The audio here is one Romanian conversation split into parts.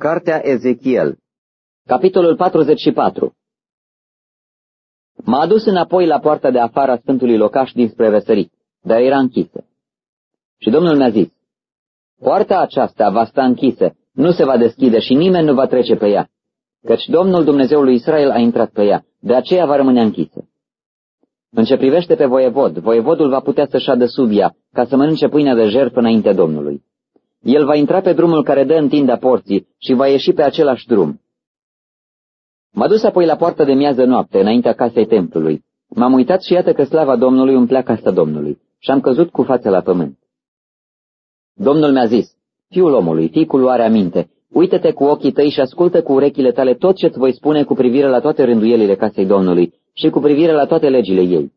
Cartea Ezechiel Capitolul 44 M-a adus înapoi la poarta de afară a Sfântului Locaș dinspre răsărit, dar era închisă. Și Domnul mi-a zis, Poarta aceasta va sta închisă, nu se va deschide și nimeni nu va trece pe ea, căci Domnul Dumnezeului Israel a intrat pe ea, de aceea va rămâne închisă. În ce privește pe voievod, voievodul va putea să șadă sub ea, ca să mănânce pâinea de jertfă înaintea Domnului. El va intra pe drumul care dă în tinda porții și va ieși pe același drum. M-a dus apoi la poartă de miază noapte, înaintea casei templului. M-am uitat și iată că slava Domnului umplea casa Domnului și am căzut cu fața la pământ. Domnul mi-a zis, fiul omului, fii cu luare aminte, uită-te cu ochii tăi și ascultă cu urechile tale tot ce-ți voi spune cu privire la toate rânduielile casei Domnului și cu privire la toate legile ei.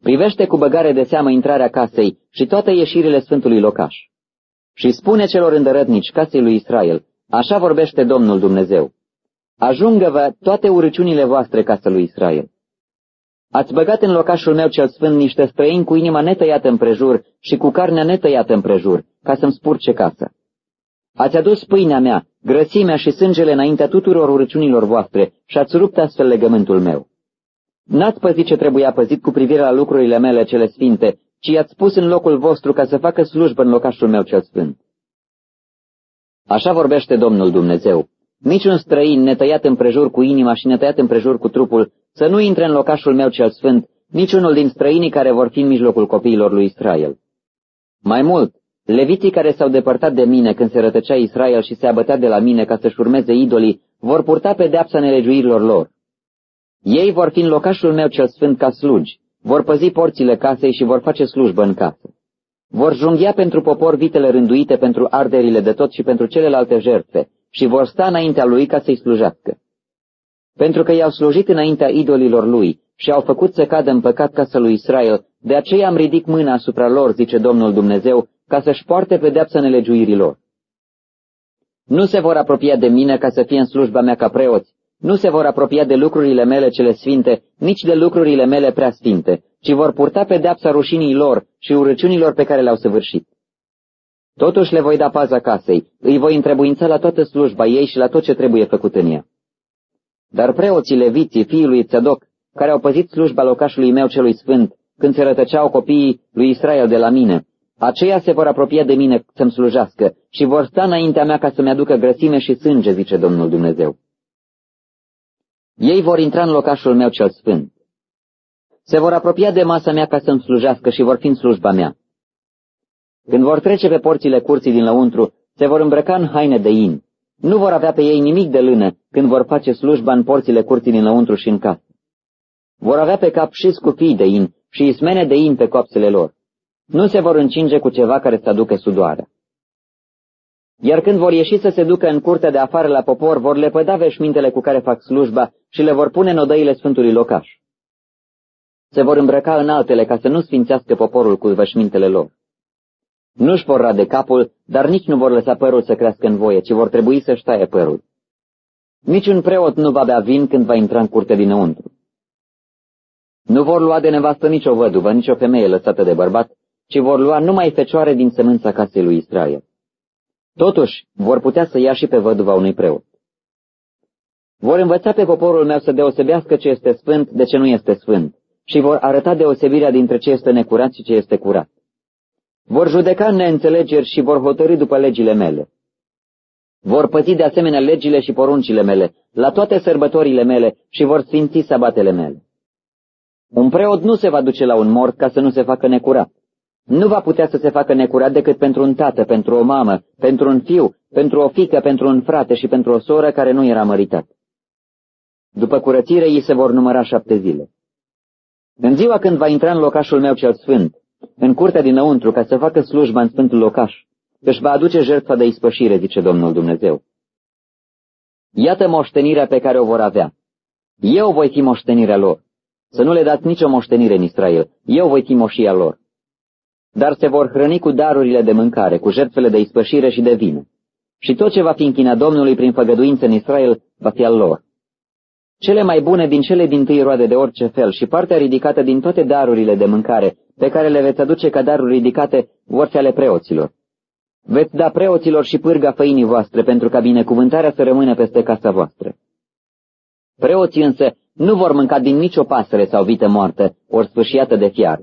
Privește cu băgare de seamă intrarea casei și toate ieșirile Sfântului Locaș. Și spune celor îndărătnici casei lui Israel, așa vorbește Domnul Dumnezeu. Ajungă-vă toate urăciunile voastre casă lui Israel. Ați băgat în locașul meu cel sfânt niște străini cu inima netăiată împrejur și cu carnea netăiată împrejur, ca să-mi spurce casa. Ați adus pâinea mea, grăsimea și sângele înaintea tuturor urăciunilor voastre și ați rupt astfel legământul meu. N-ați păzit ce trebuia păzit cu privire la lucrurile mele cele sfinte, ci i-ați pus în locul vostru ca să facă slujbă în locașul meu cel sfânt. Așa vorbește Domnul Dumnezeu. Niciun străin netăiat împrejur cu inima și netăiat împrejur cu trupul să nu intre în locașul meu cel sfânt, niciunul din străinii care vor fi în mijlocul copiilor lui Israel. Mai mult, leviții care s-au depărtat de mine când se rătăcea Israel și se abătea de la mine ca să-și urmeze idolii, vor purta pedeapsa nelegiuirilor lor. Ei vor fi în locașul meu cel sfânt ca slugi, vor păzi porțile casei și vor face slujbă în casă. Vor junghia pentru popor vitele rânduite pentru arderile de tot și pentru celelalte jertfe și vor sta înaintea lui ca să-i slujească. Pentru că i-au slujit înaintea idolilor lui și au făcut să cadă în păcat casa lui Israel, de aceea am ridic mâna asupra lor, zice Domnul Dumnezeu, ca să-și poarte pedeapsa nelegiuirilor. Nu se vor apropia de mine ca să fie în slujba mea ca preoți, nu se vor apropia de lucrurile mele cele sfinte, nici de lucrurile mele prea sfinte, ci vor purta pedeapsa rușinii lor și urăciunilor pe care le-au săvârșit. Totuși le voi da paza casei, îi voi întrebuința la toată slujba ei și la tot ce trebuie făcut în ea. Dar preoții leviții fiului Tzedok, care au păzit slujba locașului meu celui sfânt, când se rătăceau copiii lui Israel de la mine, aceia se vor apropia de mine să-mi slujească și vor sta înaintea mea ca să-mi aducă grăsime și sânge, zice Domnul Dumnezeu. Ei vor intra în locașul meu cel sfânt. Se vor apropia de masa mea ca să-mi slujească și vor fi în slujba mea. Când vor trece pe porțile curții din lăuntru, se vor îmbrăca în haine de in. Nu vor avea pe ei nimic de lână când vor face slujba în porțile curții din lăuntru și în casă. Vor avea pe cap și scufii de in și ismene de in pe coapsele lor. Nu se vor încinge cu ceva care să aducă sudoarea. Iar când vor ieși să se ducă în curtea de afară la popor, vor lepăda veșmintele cu care fac slujba și le vor pune în odăile Sfântului Locaș. Se vor îmbrăca în altele ca să nu sfințească poporul cu veșmintele lor. Nu-și vor rade capul, dar nici nu vor lăsa părul să crească în voie, ci vor trebui să-și taie părul. Niciun preot nu va bea vin când va intra în curte dinăuntru. Nu vor lua de nevastă nicio văduvă, nicio femeie lăsată de bărbat, ci vor lua numai fecioare din sămânța casei lui Israel. Totuși, vor putea să ia și pe văduva unui preot. Vor învăța pe poporul meu să deosebească ce este sfânt de ce nu este sfânt și vor arăta deosebirea dintre ce este necurat și ce este curat. Vor judeca neînțelegeri și vor hotărâi după legile mele. Vor păzi de asemenea legile și poruncile mele, la toate sărbătorile mele și vor sfinți sabatele mele. Un preot nu se va duce la un mort ca să nu se facă necurat. Nu va putea să se facă necurat decât pentru un tată, pentru o mamă, pentru un fiu, pentru o fică, pentru un frate și pentru o soră care nu era măritat. După curățire, ei se vor număra șapte zile. În ziua când va intra în locașul meu cel sfânt, în curtea dinăuntru, ca să facă slujba în sfântul locaș, își va aduce jertfa de ispășire, zice Domnul Dumnezeu. Iată moștenirea pe care o vor avea. Eu voi fi moștenirea lor. Să nu le dați nicio moștenire în Israel. Eu voi fi moșia lor. Dar se vor hrăni cu darurile de mâncare, cu jertfele de ispășire și de vină. Și tot ce va fi închinat Domnului prin făgăduință în Israel va fi al lor cele mai bune din cele din tâi roade de orice fel și partea ridicată din toate darurile de mâncare pe care le veți aduce ca daruri ridicate vor fi ale preoților. veți da preoților și pârga făinii voastre pentru ca binecuvântarea să rămână peste casa voastră. Preoții însă nu vor mânca din nicio pasăre sau vită moartă, ori sfârșiată de fiar,